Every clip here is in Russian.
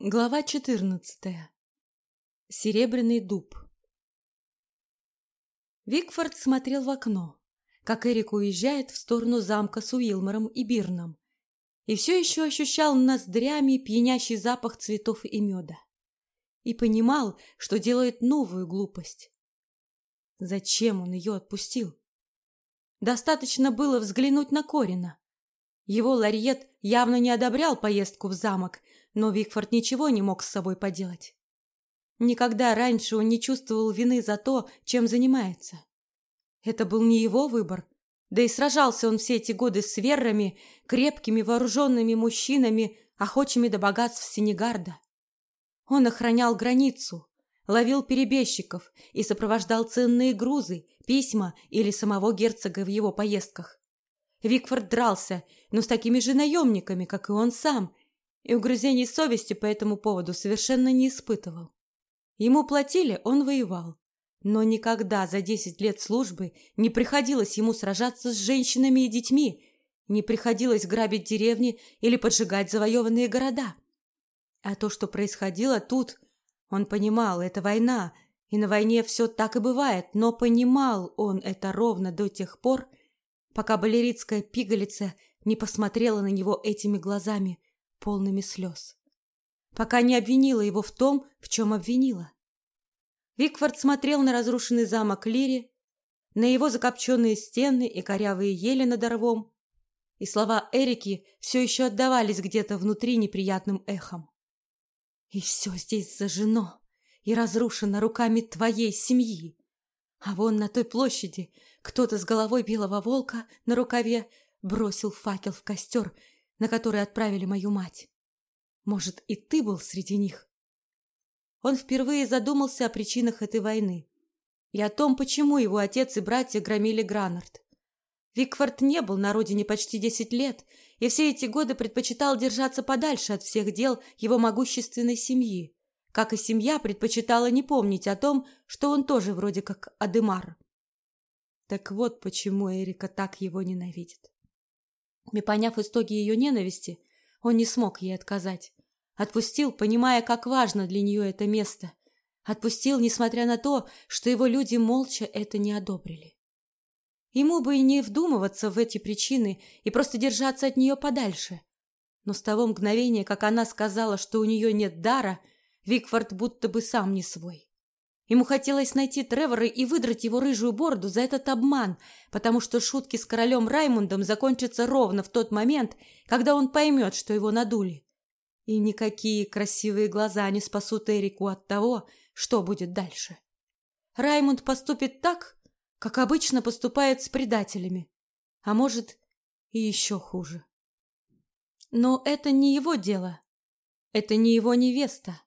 Глава 14. Серебряный дуб. Викфорд смотрел в окно, как Эрик уезжает в сторону замка с Уилмором и Бирном, и все еще ощущал ноздрями пьянящий запах цветов и меда. И понимал, что делает новую глупость. Зачем он ее отпустил? Достаточно было взглянуть на Корина. Его ларьет явно не одобрял поездку в замок – но Викфорд ничего не мог с собой поделать. Никогда раньше он не чувствовал вины за то, чем занимается. Это был не его выбор, да и сражался он все эти годы с веррами, крепкими вооруженными мужчинами, охочими до богатств Сенегарда. Он охранял границу, ловил перебежчиков и сопровождал ценные грузы, письма или самого герцога в его поездках. Викфорд дрался, но с такими же наемниками, как и он сам, и угрызений совести по этому поводу совершенно не испытывал. Ему платили, он воевал. Но никогда за десять лет службы не приходилось ему сражаться с женщинами и детьми, не приходилось грабить деревни или поджигать завоеванные города. А то, что происходило тут, он понимал, это война, и на войне все так и бывает, но понимал он это ровно до тех пор, пока балеритская пигалица не посмотрела на него этими глазами, полными слез, пока не обвинила его в том, в чем обвинила. Викфорд смотрел на разрушенный замок Лири, на его закопченные стены и корявые ели над рвом, и слова Эрики все еще отдавались где-то внутри неприятным эхом. «И все здесь зажжено и разрушено руками твоей семьи. А вон на той площади кто-то с головой белого волка на рукаве бросил факел в костер на который отправили мою мать. Может, и ты был среди них? Он впервые задумался о причинах этой войны и о том, почему его отец и братья громили Гранард. Викфорд не был на родине почти десять лет и все эти годы предпочитал держаться подальше от всех дел его могущественной семьи, как и семья предпочитала не помнить о том, что он тоже вроде как Адемар. Так вот почему Эрика так его ненавидит. И поняв истоки ее ненависти, он не смог ей отказать. Отпустил, понимая, как важно для нее это место. Отпустил, несмотря на то, что его люди молча это не одобрили. Ему бы и не вдумываться в эти причины и просто держаться от нее подальше. Но с того мгновения, как она сказала, что у нее нет дара, Викфорд будто бы сам не свой. Ему хотелось найти Тревора и выдрать его рыжую бороду за этот обман, потому что шутки с королем Раймундом закончатся ровно в тот момент, когда он поймет, что его надули. И никакие красивые глаза не спасут Эрику от того, что будет дальше. Раймунд поступит так, как обычно поступает с предателями, а может и еще хуже. Но это не его дело, это не его невеста,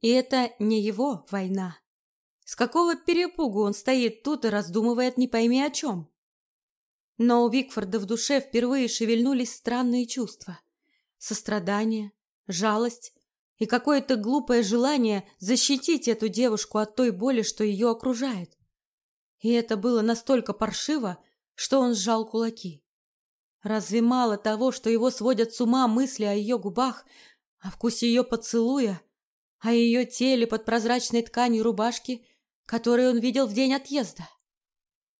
и это не его война. С какого перепугу он стоит тут и раздумывает не пойми о чем? Но у Викфорда в душе впервые шевельнулись странные чувства. Сострадание, жалость и какое-то глупое желание защитить эту девушку от той боли, что ее окружает. И это было настолько паршиво, что он сжал кулаки. Разве мало того, что его сводят с ума мысли о ее губах, о вкусе ее поцелуя, о ее теле под прозрачной тканью рубашки который он видел в день отъезда.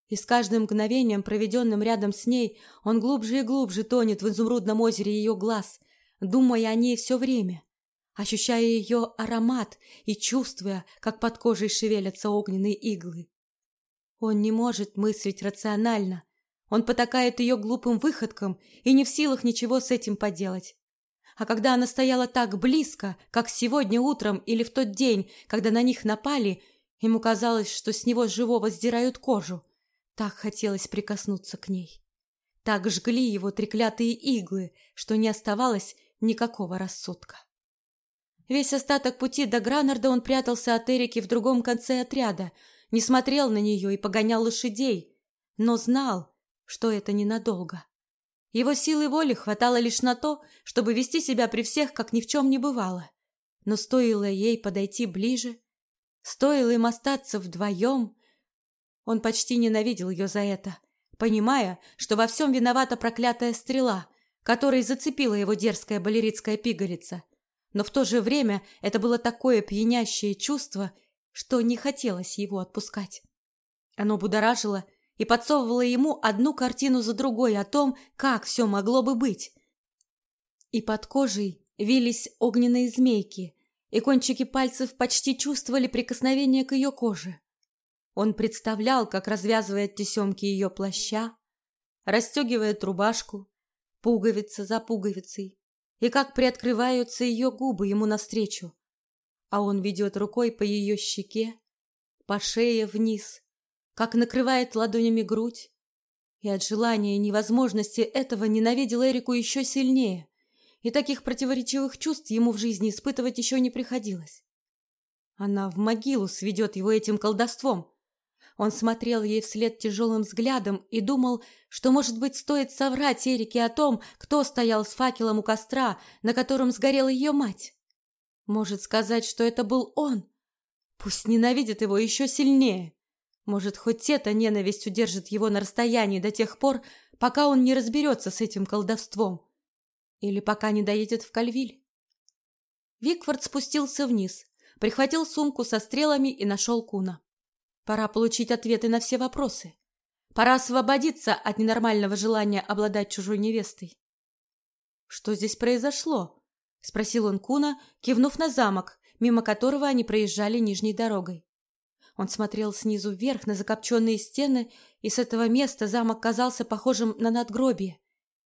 И с каждым мгновением, проведенным рядом с ней, он глубже и глубже тонет в изумрудном озере ее глаз, думая о ней все время, ощущая ее аромат и чувствуя, как под кожей шевелятся огненные иглы. Он не может мыслить рационально. Он потакает ее глупым выходкам и не в силах ничего с этим поделать. А когда она стояла так близко, как сегодня утром или в тот день, когда на них напали, Ему казалось, что с него живого сдирают кожу. Так хотелось прикоснуться к ней. Так жгли его треклятые иглы, что не оставалось никакого рассудка. Весь остаток пути до Гранарда он прятался от Эрики в другом конце отряда, не смотрел на нее и погонял лошадей, но знал, что это ненадолго. Его силы воли хватало лишь на то, чтобы вести себя при всех, как ни в чем не бывало. Но стоило ей подойти ближе, Стоило им остаться вдвоем. Он почти ненавидел ее за это, понимая, что во всем виновата проклятая стрела, которой зацепила его дерзкая балеритская пигалица. но в то же время это было такое пьянящее чувство, что не хотелось его отпускать. Оно будоражило и подсовывало ему одну картину за другой о том, как все могло бы быть. И под кожей вились огненные змейки, и кончики пальцев почти чувствовали прикосновение к ее коже. Он представлял, как развязывает тесемки ее плаща, расстегивает рубашку, пуговица за пуговицей, и как приоткрываются ее губы ему навстречу, а он ведет рукой по ее щеке, по шее вниз, как накрывает ладонями грудь, и от желания и невозможности этого ненавидел Эрику еще сильнее, и таких противоречивых чувств ему в жизни испытывать еще не приходилось. Она в могилу сведет его этим колдовством. Он смотрел ей вслед тяжелым взглядом и думал, что, может быть, стоит соврать Эрике о том, кто стоял с факелом у костра, на котором сгорела ее мать. Может сказать, что это был он. Пусть ненавидит его еще сильнее. Может, хоть эта ненависть удержит его на расстоянии до тех пор, пока он не разберется с этим колдовством. Или пока не доедет в Кальвиль. Викфорд спустился вниз, прихватил сумку со стрелами и нашел Куна. Пора получить ответы на все вопросы. Пора освободиться от ненормального желания обладать чужой невестой. «Что здесь произошло?» — спросил он Куна, кивнув на замок, мимо которого они проезжали нижней дорогой. Он смотрел снизу вверх на закопченные стены, и с этого места замок казался похожим на надгробие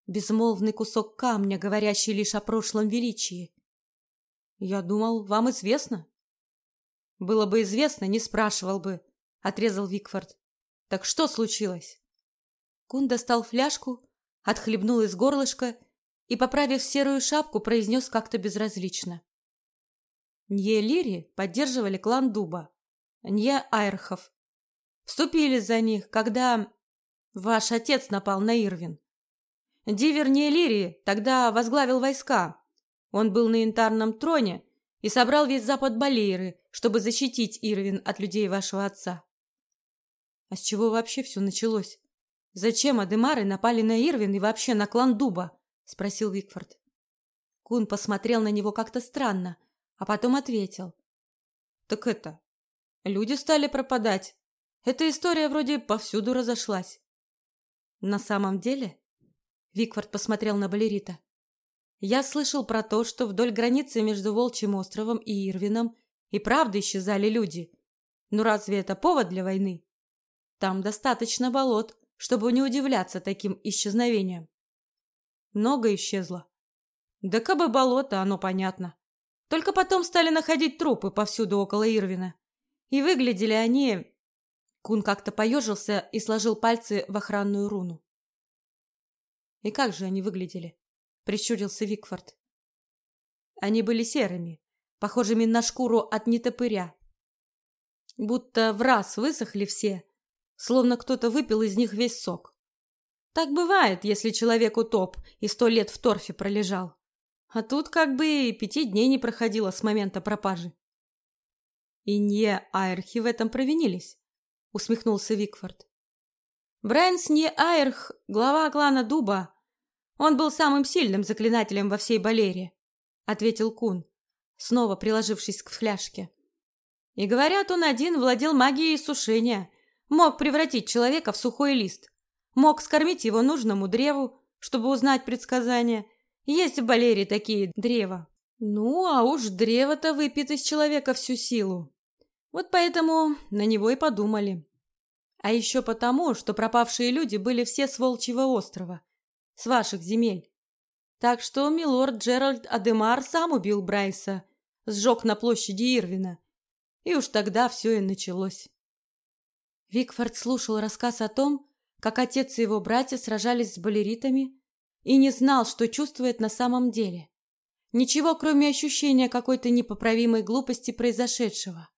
безмолвный кусок камня, говорящий лишь о прошлом величии. Я думал, вам известно. Было бы известно, не спрашивал бы, отрезал Викфорд. Так что случилось? Кун достал фляжку, отхлебнул из горлышка и, поправив серую шапку, произнес как-то безразлично. Нье Лири поддерживали клан Дуба, Нье Айрхов. Вступили за них, когда ваш отец напал на Ирвин. Дивер Неэлирии тогда возглавил войска. Он был на янтарном троне и собрал весь запад Балейры, чтобы защитить Ирвин от людей вашего отца. А с чего вообще все началось? Зачем Адемары напали на Ирвин и вообще на клан Дуба? спросил Викфорд. Кун посмотрел на него как-то странно, а потом ответил: Так это, люди стали пропадать. Эта история вроде повсюду разошлась. На самом деле? Викфорд посмотрел на Балерита. Я слышал про то, что вдоль границы между Волчьим островом и Ирвином и правда исчезали люди. Но разве это повод для войны? Там достаточно болот, чтобы не удивляться таким исчезновениям. Много исчезло. Да кабы болото, оно понятно. Только потом стали находить трупы повсюду около Ирвина. И выглядели они... Кун как-то поежился и сложил пальцы в охранную руну. И как же они выглядели? Прищурился Викфорд. Они были серыми, похожими на шкуру от нетопыря. Будто в раз высохли все, словно кто-то выпил из них весь сок. Так бывает, если человек утоп и сто лет в торфе пролежал. А тут как бы и пяти дней не проходило с момента пропажи. И не Айрхи в этом провинились, усмехнулся Викфорд. Брэнс не Айрх, глава клана Дуба. Он был самым сильным заклинателем во всей Балере, ответил Кун, снова приложившись к фляжке. И говорят, он один владел магией сушения, мог превратить человека в сухой лист, мог скормить его нужному древу, чтобы узнать предсказания. Есть в Балере такие древа. Ну, а уж древо-то выпьет из человека всю силу. Вот поэтому на него и подумали. А еще потому, что пропавшие люди были все с Волчьего острова, с ваших земель. Так что милорд Джеральд Адемар сам убил Брайса, сжег на площади Ирвина. И уж тогда все и началось. Викфорд слушал рассказ о том, как отец и его братья сражались с балеритами, и не знал, что чувствует на самом деле. Ничего, кроме ощущения какой-то непоправимой глупости произошедшего.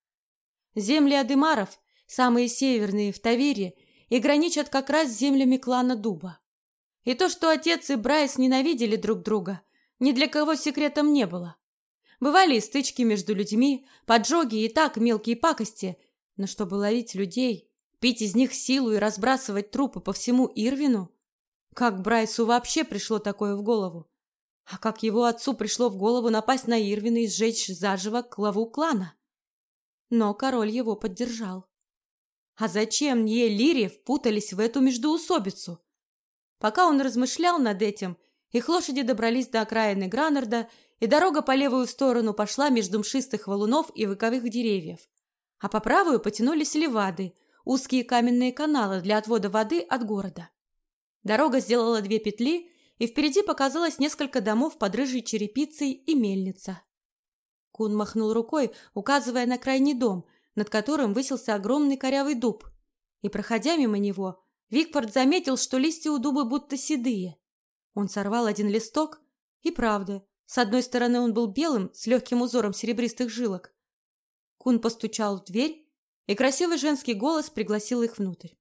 Земли Адемаров самые северные в Тавире, и граничат как раз с землями клана Дуба. И то, что отец и Брайс ненавидели друг друга, ни для кого секретом не было. Бывали и стычки между людьми, поджоги и так мелкие пакости, но чтобы ловить людей, пить из них силу и разбрасывать трупы по всему Ирвину, как Брайсу вообще пришло такое в голову? А как его отцу пришло в голову напасть на Ирвина и сжечь заживо главу клана? Но король его поддержал. А зачем не Лири впутались в эту междоусобицу? Пока он размышлял над этим, их лошади добрались до окраины Гранарда, и дорога по левую сторону пошла между мшистых валунов и выковых деревьев. А по правую потянулись левады, узкие каменные каналы для отвода воды от города. Дорога сделала две петли, и впереди показалось несколько домов под рыжей черепицей и мельница. Кун махнул рукой, указывая на крайний дом, над которым высился огромный корявый дуб. И, проходя мимо него, Викфорд заметил, что листья у дуба будто седые. Он сорвал один листок, и правда, с одной стороны он был белым, с легким узором серебристых жилок. Кун постучал в дверь, и красивый женский голос пригласил их внутрь.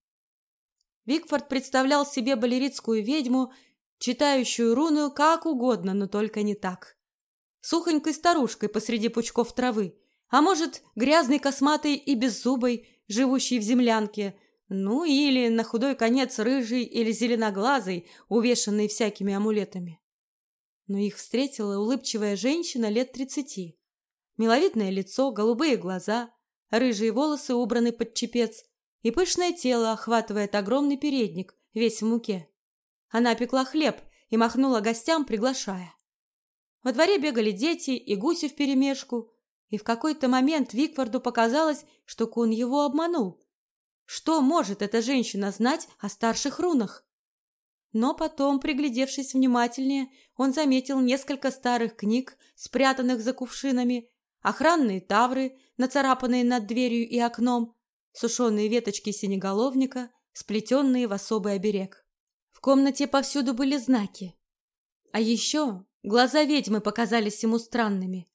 Викфорд представлял себе балеритскую ведьму, читающую руну как угодно, но только не так. Сухонькой старушкой посреди пучков травы, а может, грязной, косматой и беззубой, живущей в землянке – ну, или на худой конец рыжий или зеленоглазый, увешанный всякими амулетами. Но их встретила улыбчивая женщина лет тридцати. Миловидное лицо, голубые глаза, рыжие волосы убраны под чепец, и пышное тело охватывает огромный передник, весь в муке. Она пекла хлеб и махнула гостям, приглашая. Во дворе бегали дети и гуси вперемешку, и в какой-то момент Викфорду показалось, что Кун его обманул, что может эта женщина знать о старших рунах? Но потом, приглядевшись внимательнее, он заметил несколько старых книг, спрятанных за кувшинами, охранные тавры, нацарапанные над дверью и окном, сушеные веточки синеголовника, сплетенные в особый оберег. В комнате повсюду были знаки. А еще глаза ведьмы показались ему странными.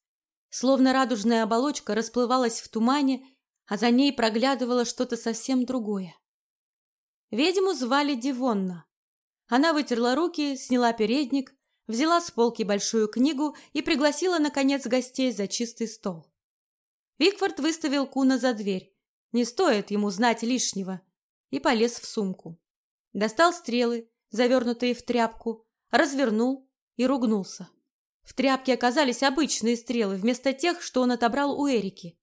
Словно радужная оболочка расплывалась в тумане а за ней проглядывало что-то совсем другое. Ведьму звали Дивонна. Она вытерла руки, сняла передник, взяла с полки большую книгу и пригласила, наконец, гостей за чистый стол. Викфорд выставил Куна за дверь. Не стоит ему знать лишнего. И полез в сумку. Достал стрелы, завернутые в тряпку, развернул и ругнулся. В тряпке оказались обычные стрелы, вместо тех, что он отобрал у Эрики.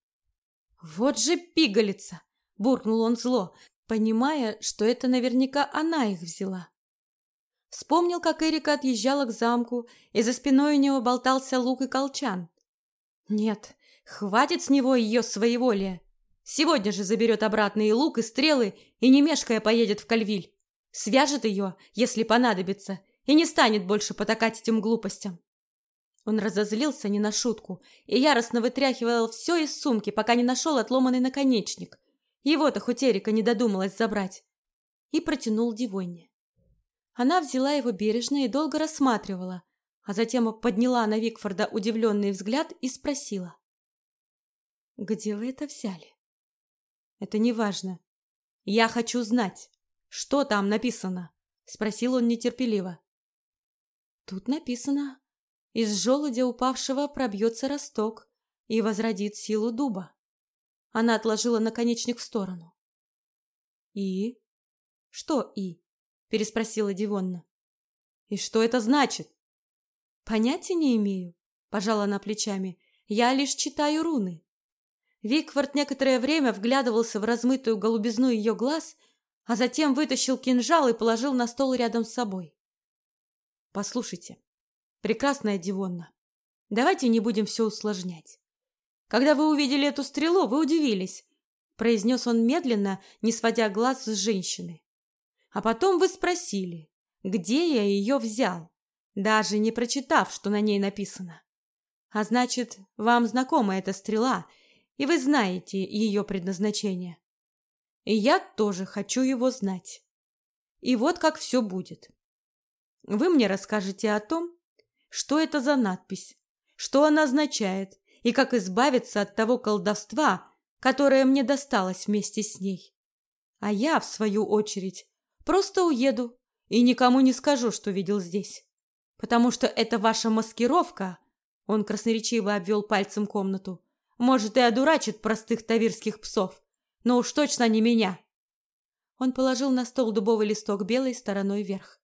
«Вот же пигалица!» – буркнул он зло, понимая, что это наверняка она их взяла. Вспомнил, как Эрика отъезжала к замку, и за спиной у него болтался лук и колчан. Нет, хватит с него ее своеволия. Сегодня же заберет обратно и лук, и стрелы, и не мешкая поедет в Кальвиль. Свяжет ее, если понадобится, и не станет больше потакать этим глупостям. Он разозлился не на шутку и яростно вытряхивал все из сумки, пока не нашел отломанный наконечник. Его-то хоть Эрика не додумалась забрать. И протянул Дивонне. Она взяла его бережно и долго рассматривала, а затем подняла на Викфорда удивленный взгляд и спросила. «Где вы это взяли?» «Это не важно. Я хочу знать, что там написано?» — спросил он нетерпеливо. «Тут написано из желудя упавшего пробьется росток и возродит силу дуба. Она отложила наконечник в сторону. «И?» «Что «и?» – переспросила Дивонна. «И что это значит?» «Понятия не имею», – пожала она плечами. «Я лишь читаю руны». Викфорд некоторое время вглядывался в размытую голубизну ее глаз, а затем вытащил кинжал и положил на стол рядом с собой. «Послушайте, Прекрасная Дивонна. Давайте не будем все усложнять. Когда вы увидели эту стрелу, вы удивились, произнес он медленно, не сводя глаз с женщины. А потом вы спросили, где я ее взял, даже не прочитав, что на ней написано. А значит, вам знакома эта стрела, и вы знаете ее предназначение. И я тоже хочу его знать. И вот как все будет. Вы мне расскажете о том, что это за надпись, что она означает и как избавиться от того колдовства, которое мне досталось вместе с ней. А я, в свою очередь, просто уеду и никому не скажу, что видел здесь. Потому что это ваша маскировка, он красноречиво обвел пальцем комнату, может и одурачит простых тавирских псов, но уж точно не меня. Он положил на стол дубовый листок белой стороной вверх.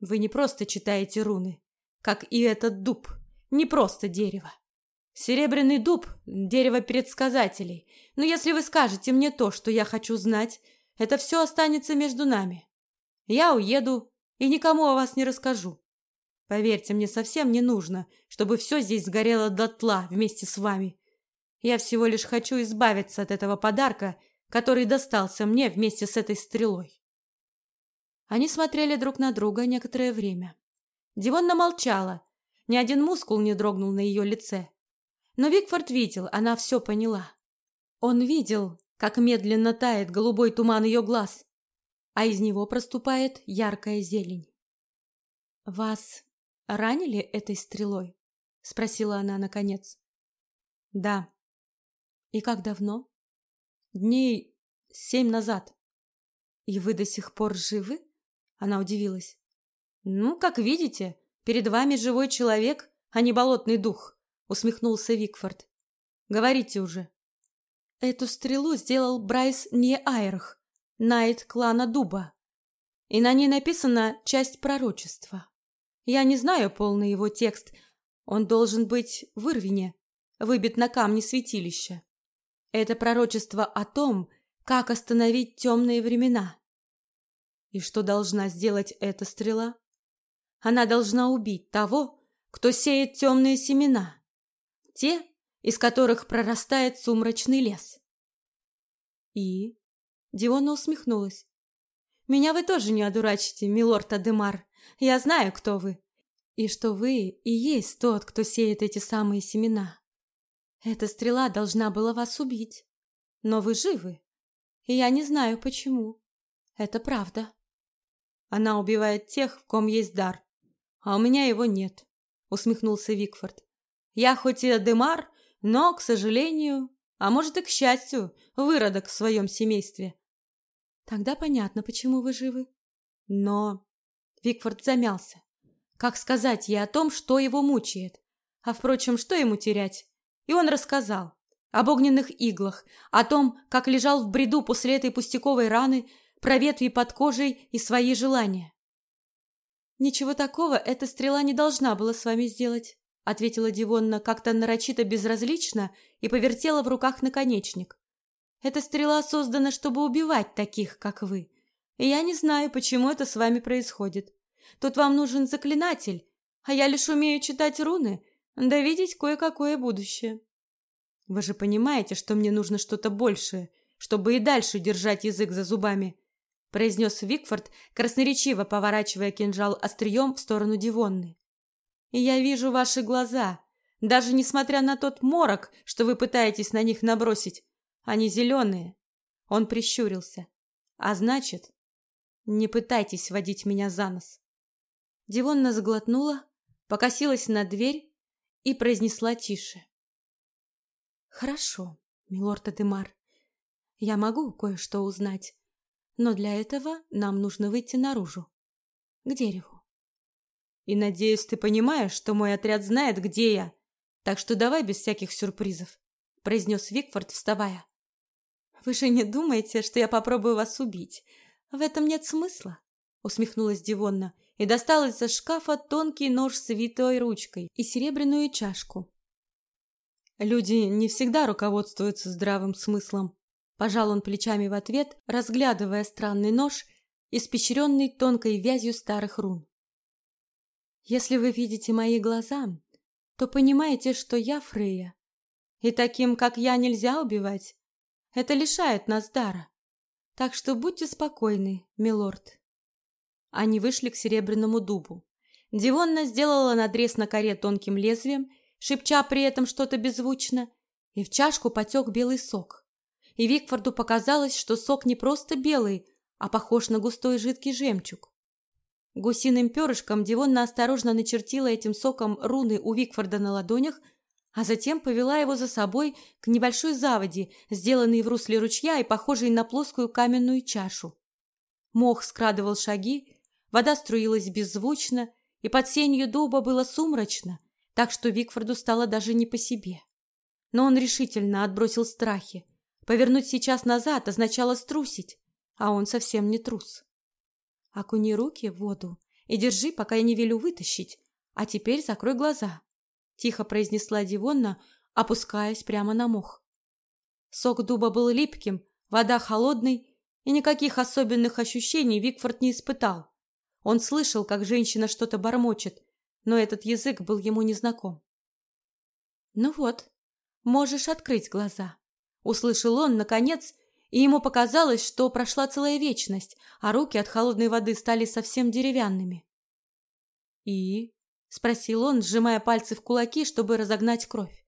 Вы не просто читаете руны, как и этот дуб, не просто дерево. Серебряный дуб – дерево предсказателей, но если вы скажете мне то, что я хочу знать, это все останется между нами. Я уеду и никому о вас не расскажу. Поверьте, мне совсем не нужно, чтобы все здесь сгорело дотла вместе с вами. Я всего лишь хочу избавиться от этого подарка, который достался мне вместе с этой стрелой. Они смотрели друг на друга некоторое время. Дивонна молчала, ни один мускул не дрогнул на ее лице. Но Викфорд видел, она все поняла. Он видел, как медленно тает голубой туман ее глаз, а из него проступает яркая зелень. «Вас ранили этой стрелой?» — спросила она наконец. «Да». «И как давно?» «Дней семь назад». «И вы до сих пор живы?» Она удивилась. «Ну, как видите, перед вами живой человек, а не болотный дух», усмехнулся Викфорд. «Говорите уже». Эту стрелу сделал Брайс Неайрх, Найт клана Дуба. И на ней написана часть пророчества. Я не знаю полный его текст. Он должен быть в Ирвине, выбит на камне святилища. Это пророчество о том, как остановить темные времена. И что должна сделать эта стрела? Она должна убить того, кто сеет темные семена. Те, из которых прорастает сумрачный лес. И? Диона усмехнулась. Меня вы тоже не одурачите, милорд Адемар. Я знаю, кто вы. И что вы и есть тот, кто сеет эти самые семена. Эта стрела должна была вас убить. Но вы живы. И я не знаю, почему. Это правда. Она убивает тех, в ком есть дар. А у меня его нет, усмехнулся Викфорд. Я хоть и Адемар, но, к сожалению, а может и к счастью, выродок в своем семействе. Тогда понятно, почему вы живы. Но Викфорд замялся. Как сказать ей о том, что его мучает? А, впрочем, что ему терять? И он рассказал об огненных иглах, о том, как лежал в бреду после этой пустяковой раны, про ветви под кожей и свои желания. «Ничего такого эта стрела не должна была с вами сделать», ответила Дивонна как-то нарочито безразлично и повертела в руках наконечник. «Эта стрела создана, чтобы убивать таких, как вы. И я не знаю, почему это с вами происходит. Тут вам нужен заклинатель, а я лишь умею читать руны, да видеть кое-какое будущее. Вы же понимаете, что мне нужно что-то большее, чтобы и дальше держать язык за зубами, произнес Викфорд, красноречиво поворачивая кинжал острием в сторону Дивонны. Я вижу ваши глаза, даже несмотря на тот морок, что вы пытаетесь на них набросить. Они зеленые. Он прищурился. А значит, не пытайтесь водить меня за нос. Дивонна заглотнула, покосилась на дверь и произнесла тише. «Хорошо, милорд Адемар, я могу кое-что узнать, но для этого нам нужно выйти наружу, к дереву. И надеюсь, ты понимаешь, что мой отряд знает, где я, так что давай без всяких сюрпризов», произнес Викфорд, вставая. «Вы же не думаете, что я попробую вас убить? В этом нет смысла», усмехнулась Дивонна и достала из-за шкафа тонкий нож с витой ручкой и серебряную чашку. Люди не всегда руководствуются здравым смыслом. Пожал он плечами в ответ, разглядывая странный нож, испещренный тонкой вязью старых рун. Если вы видите мои глаза, то понимаете, что я Фрея. И таким, как я, нельзя убивать. Это лишает нас дара. Так что будьте спокойны, милорд. Они вышли к серебряному дубу. Дивонна сделала надрез на коре тонким лезвием, шепча при этом что-то беззвучно, и в чашку потек белый сок. И Викфорду показалось, что сок не просто белый, а похож на густой жидкий жемчуг. Гусиным перышком Дивонна осторожно начертила этим соком руны у Викфорда на ладонях, а затем повела его за собой к небольшой заводе, сделанной в русле ручья и похожей на плоскую каменную чашу. Мох скрадывал шаги, Вода струилась беззвучно, и под сенью дуба было сумрачно, так что Викфорду стало даже не по себе. Но он решительно отбросил страхи. Повернуть сейчас назад означало струсить, а он совсем не трус. Окуни руки в воду и держи, пока я не велю вытащить, А теперь закрой глаза, тихо произнесла Дивонна, опускаясь прямо на мох. Сок дуба был липким, вода холодной, и никаких особенных ощущений Викфорд не испытал. Он слышал, как женщина что-то бормочет, но этот язык был ему незнаком. «Ну вот, можешь открыть глаза», — услышал он, наконец, и ему показалось, что прошла целая вечность, а руки от холодной воды стали совсем деревянными. «И?» — спросил он, сжимая пальцы в кулаки, чтобы разогнать кровь.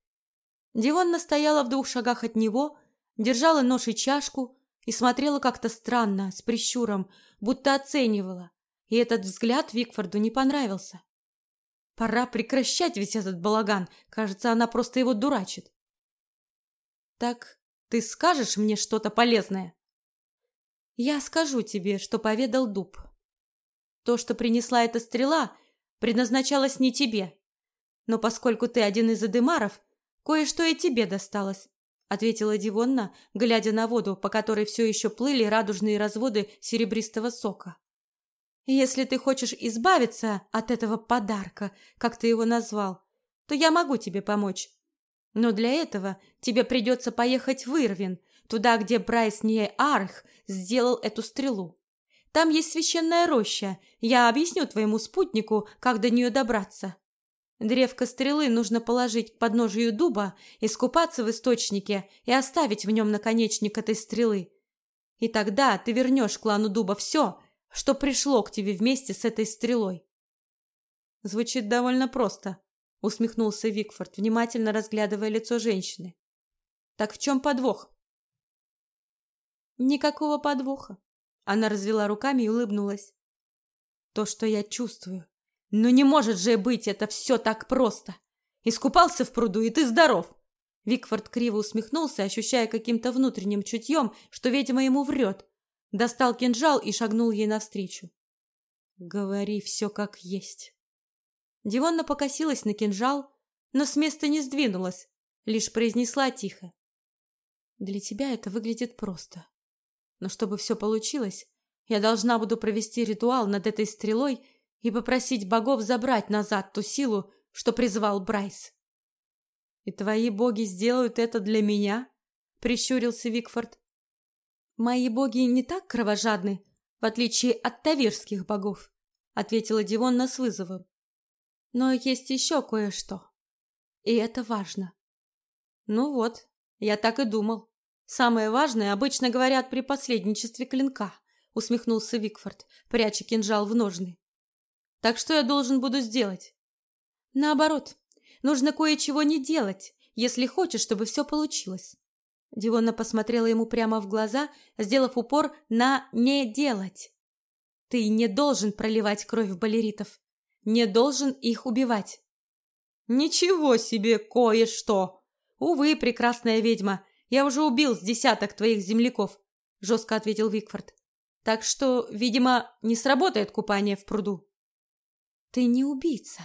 Дивонна стояла в двух шагах от него, держала нож и чашку и смотрела как-то странно, с прищуром, будто оценивала, и этот взгляд Викфорду не понравился. Пора прекращать весь этот балаган, кажется, она просто его дурачит. «Так ты скажешь мне что-то полезное?» «Я скажу тебе, что поведал дуб. То, что принесла эта стрела, предназначалось не тебе, но поскольку ты один из адемаров, Кое-что и тебе досталось, ответила Дивонна, глядя на воду, по которой все еще плыли радужные разводы серебристого сока. Если ты хочешь избавиться от этого подарка, как ты его назвал, то я могу тебе помочь. Но для этого тебе придется поехать в Ирвин, туда, где Брайс Арх сделал эту стрелу. Там есть священная роща. Я объясню твоему спутнику, как до нее добраться. Древко стрелы нужно положить к подножию дуба, искупаться в источнике и оставить в нем наконечник этой стрелы. И тогда ты вернешь клану дуба все, что пришло к тебе вместе с этой стрелой. Звучит довольно просто, усмехнулся Викфорд, внимательно разглядывая лицо женщины. Так в чем подвох? Никакого подвоха. Она развела руками и улыбнулась. То, что я чувствую, но не может же быть это все так просто. Искупался в пруду, и ты здоров. Викфорд криво усмехнулся, ощущая каким-то внутренним чутьем, что ведьма ему врет. Достал кинжал и шагнул ей навстречу. Говори все как есть. Дивонна покосилась на кинжал, но с места не сдвинулась, лишь произнесла тихо. Для тебя это выглядит просто. Но чтобы все получилось, я должна буду провести ритуал над этой стрелой и попросить богов забрать назад ту силу, что призвал Брайс. «И твои боги сделают это для меня?» — прищурился Викфорд. «Мои боги не так кровожадны, в отличие от тавирских богов», — ответила Дивонна с вызовом. «Но есть еще кое-что, и это важно». «Ну вот, я так и думал. Самое важное обычно говорят при посредничестве клинка», — усмехнулся Викфорд, пряча кинжал в ножны. Так что я должен буду сделать? Наоборот, нужно кое-чего не делать, если хочешь, чтобы все получилось. Дивона посмотрела ему прямо в глаза, сделав упор на «не делать». Ты не должен проливать кровь балеритов, не должен их убивать. Ничего себе кое-что! Увы, прекрасная ведьма, я уже убил с десяток твоих земляков, жестко ответил Викфорд. Так что, видимо, не сработает купание в пруду. Ты не убийца.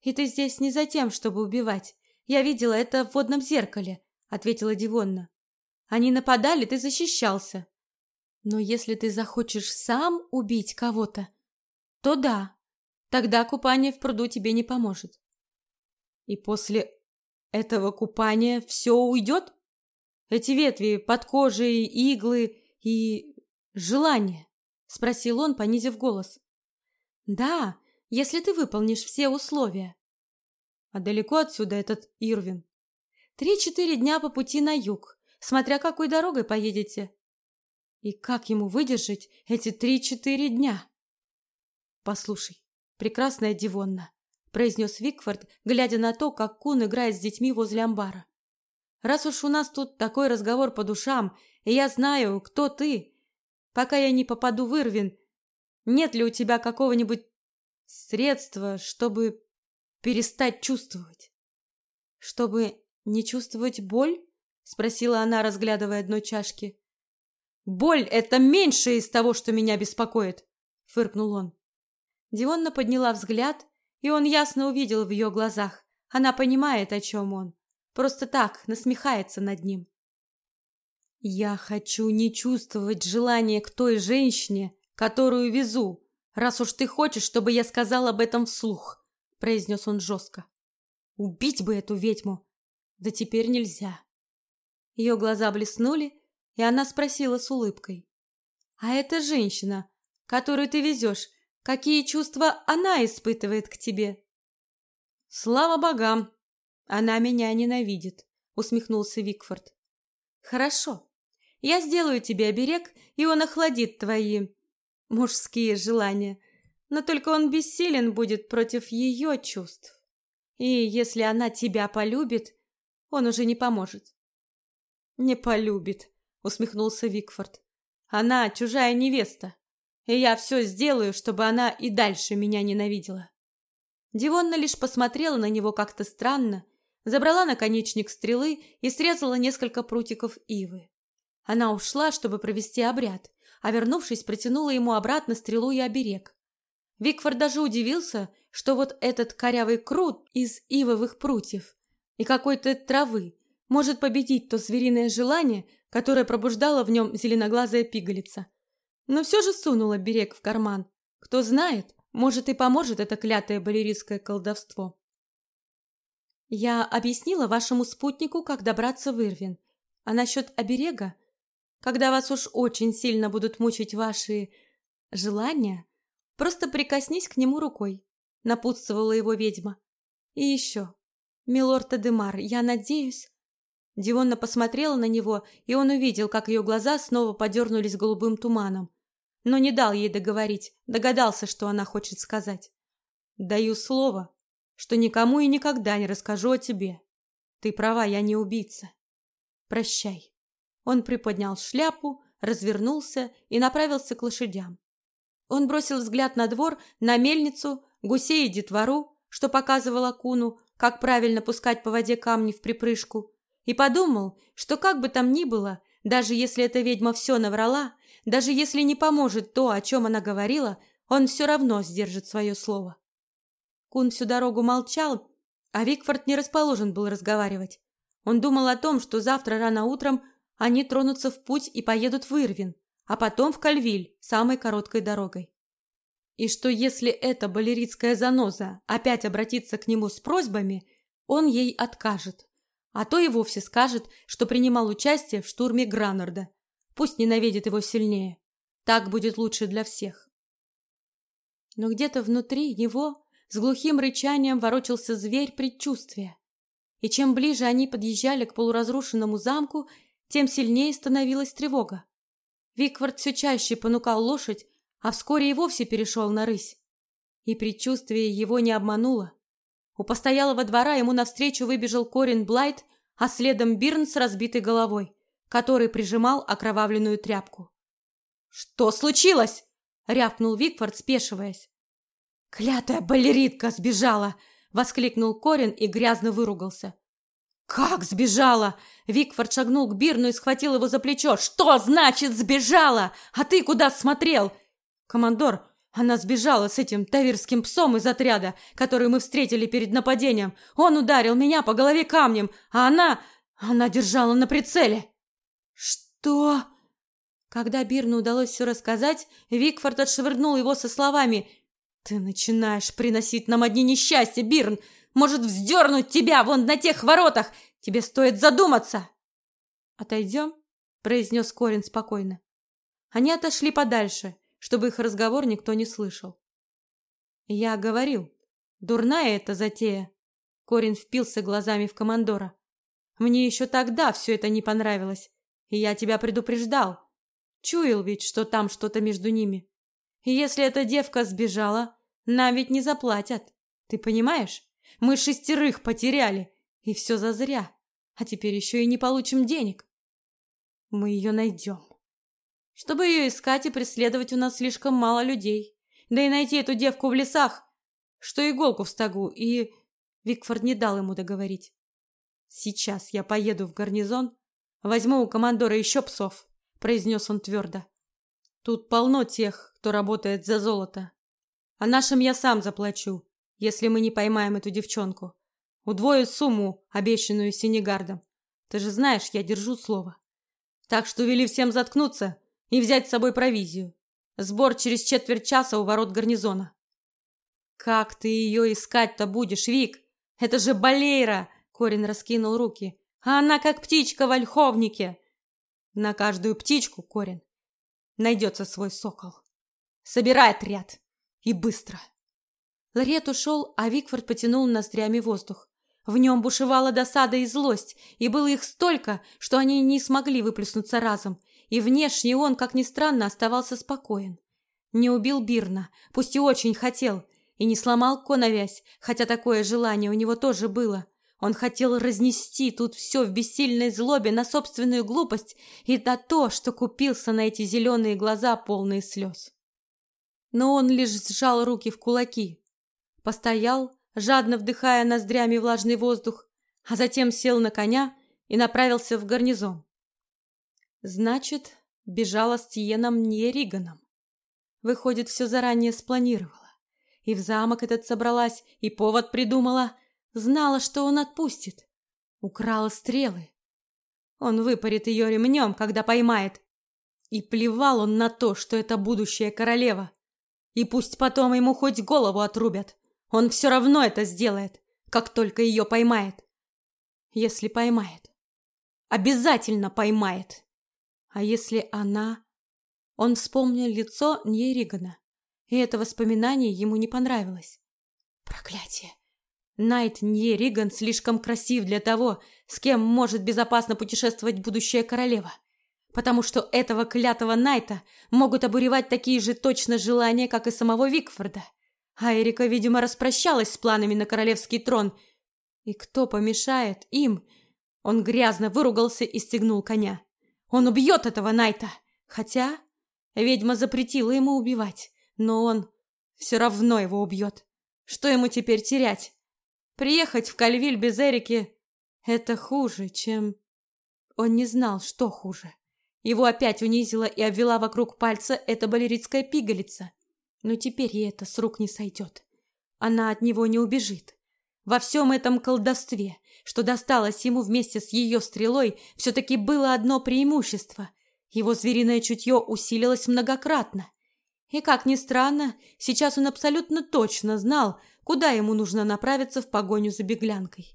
И ты здесь не за тем, чтобы убивать. Я видела это в водном зеркале, ответила Дивонна. Они нападали, ты защищался. Но если ты захочешь сам убить кого-то, то да, тогда купание в пруду тебе не поможет. И после этого купания все уйдет? Эти ветви под кожей, иглы и желание? Спросил он, понизив голос. Да, если ты выполнишь все условия. А далеко отсюда этот Ирвин? Три-четыре дня по пути на юг, смотря какой дорогой поедете. И как ему выдержать эти три-четыре дня? Послушай, прекрасная Дивонна, произнес Викфорд, глядя на то, как Кун играет с детьми возле амбара. Раз уж у нас тут такой разговор по душам, и я знаю, кто ты, пока я не попаду в Ирвин, нет ли у тебя какого-нибудь Средство, чтобы перестать чувствовать. Чтобы не чувствовать боль? Спросила она, разглядывая дно чашки. Боль — это меньшее из того, что меня беспокоит, фыркнул он. Дионна подняла взгляд, и он ясно увидел в ее глазах. Она понимает, о чем он. Просто так, насмехается над ним. Я хочу не чувствовать желания к той женщине, которую везу, раз уж ты хочешь, чтобы я сказал об этом вслух, произнес он жестко. Убить бы эту ведьму. Да теперь нельзя. Ее глаза блеснули, и она спросила с улыбкой. А эта женщина, которую ты везешь, какие чувства она испытывает к тебе? Слава богам, она меня ненавидит, усмехнулся Викфорд. Хорошо. Я сделаю тебе оберег, и он охладит твои мужские желания, но только он бессилен будет против ее чувств. И если она тебя полюбит, он уже не поможет. Не полюбит, усмехнулся Викфорд. Она чужая невеста, и я все сделаю, чтобы она и дальше меня ненавидела. Дивонна лишь посмотрела на него как-то странно, забрала наконечник стрелы и срезала несколько прутиков ивы. Она ушла, чтобы провести обряд, а вернувшись, протянула ему обратно стрелу и оберег. Викфорд даже удивился, что вот этот корявый крут из ивовых прутьев и какой-то травы может победить то звериное желание, которое пробуждало в нем зеленоглазая пигалица. Но все же сунула берег в карман. Кто знает, может и поможет это клятое балерийское колдовство. Я объяснила вашему спутнику, как добраться в Ирвин. А насчет оберега, когда вас уж очень сильно будут мучить ваши желания, просто прикоснись к нему рукой, напутствовала его ведьма. И еще, милорд Эдемар, я надеюсь, Дионна посмотрела на него, и он увидел, как ее глаза снова подернулись голубым туманом. Но не дал ей договорить, догадался, что она хочет сказать. «Даю слово, что никому и никогда не расскажу о тебе. Ты права, я не убийца. Прощай». Он приподнял шляпу, развернулся и направился к лошадям. Он бросил взгляд на двор, на мельницу, гусей и детвору, что показывала Куну, как правильно пускать по воде камни в припрыжку, и подумал, что как бы там ни было, даже если эта ведьма все наврала, даже если не поможет то, о чем она говорила, он все равно сдержит свое слово. Кун всю дорогу молчал, а Викфорд не расположен был разговаривать. Он думал о том, что завтра рано утром они тронутся в путь и поедут в Ирвин, а потом в Кальвиль самой короткой дорогой. И что если эта балеритская заноза опять обратится к нему с просьбами, он ей откажет. А то и вовсе скажет, что принимал участие в штурме Гранарда. Пусть ненавидит его сильнее. Так будет лучше для всех. Но где-то внутри него с глухим рычанием ворочался зверь предчувствия. И чем ближе они подъезжали к полуразрушенному замку, тем сильнее становилась тревога. Виквард все чаще понукал лошадь, а вскоре и вовсе перешел на рысь. И предчувствие его не обмануло. У постоялого двора ему навстречу выбежал Корин Блайт, а следом Бирн с разбитой головой, который прижимал окровавленную тряпку. «Что случилось?» — рявкнул Викфорд, спешиваясь. «Клятая балеритка сбежала!» — воскликнул Корин и грязно выругался. «Как сбежала?» Викфорд шагнул к Бирну и схватил его за плечо. «Что значит сбежала? А ты куда смотрел?» «Командор, она сбежала с этим тавирским псом из отряда, который мы встретили перед нападением. Он ударил меня по голове камнем, а она... она держала на прицеле. Что? Когда Бирну удалось все рассказать, Викфорд отшвырнул его со словами «Ты начинаешь приносить нам одни несчастья, Бирн! Может вздернуть тебя вон на тех воротах! Тебе стоит задуматься!» «Отойдем?» – произнес Корин спокойно. Они отошли подальше – чтобы их разговор никто не слышал. Я говорил, дурная эта затея. Корин впился глазами в командора. Мне еще тогда все это не понравилось, и я тебя предупреждал. Чуял ведь, что там что-то между ними. И если эта девка сбежала, нам ведь не заплатят. Ты понимаешь? Мы шестерых потеряли, и все зазря. А теперь еще и не получим денег. Мы ее найдем. Чтобы ее искать и преследовать у нас слишком мало людей. Да и найти эту девку в лесах, что иголку в стогу, и... Викфорд не дал ему договорить. «Сейчас я поеду в гарнизон, возьму у командора еще псов», — произнес он твердо. «Тут полно тех, кто работает за золото. А нашим я сам заплачу, если мы не поймаем эту девчонку. Удвою сумму, обещанную Синегардом. Ты же знаешь, я держу слово. Так что вели всем заткнуться и взять с собой провизию. Сбор через четверть часа у ворот гарнизона. Как ты ее искать-то будешь, Вик? Это же Балейра! Корин раскинул руки. А она как птичка в ольховнике. На каждую птичку, Корин, найдется свой сокол. Собирай отряд. И быстро. Ларет ушел, а Викфорд потянул ноздрями воздух. В нем бушевала досада и злость, и было их столько, что они не смогли выплеснуться разом, и внешне он, как ни странно, оставался спокоен. Не убил Бирна, пусть и очень хотел, и не сломал коновязь, хотя такое желание у него тоже было. Он хотел разнести тут все в бессильной злобе на собственную глупость и на то, что купился на эти зеленые глаза, полные слез. Но он лишь сжал руки в кулаки, постоял, жадно вдыхая ноздрями влажный воздух, а затем сел на коня и направился в гарнизон. Значит, бежала с Тиеном не Риганом. Выходит, все заранее спланировала. И в замок этот собралась, и повод придумала. Знала, что он отпустит. Украла стрелы. Он выпарит ее ремнем, когда поймает. И плевал он на то, что это будущая королева. И пусть потом ему хоть голову отрубят. Он все равно это сделает, как только ее поймает. Если поймает. Обязательно поймает. А если она... Он вспомнил лицо Ньеригана, и это воспоминание ему не понравилось. Проклятие! Найт Ньериган слишком красив для того, с кем может безопасно путешествовать будущая королева. Потому что этого клятого Найта могут обуревать такие же точно желания, как и самого Викфорда. А Эрика, видимо, распрощалась с планами на королевский трон. И кто помешает им? Он грязно выругался и стегнул коня. Он убьет этого Найта. Хотя ведьма запретила ему убивать, но он все равно его убьет. Что ему теперь терять? Приехать в Кальвиль без Эрики — это хуже, чем... Он не знал, что хуже. Его опять унизила и обвела вокруг пальца эта балеритская пигалица. Но теперь ей это с рук не сойдет. Она от него не убежит. Во всем этом колдовстве что досталось ему вместе с ее стрелой, все-таки было одно преимущество. Его звериное чутье усилилось многократно. И, как ни странно, сейчас он абсолютно точно знал, куда ему нужно направиться в погоню за беглянкой.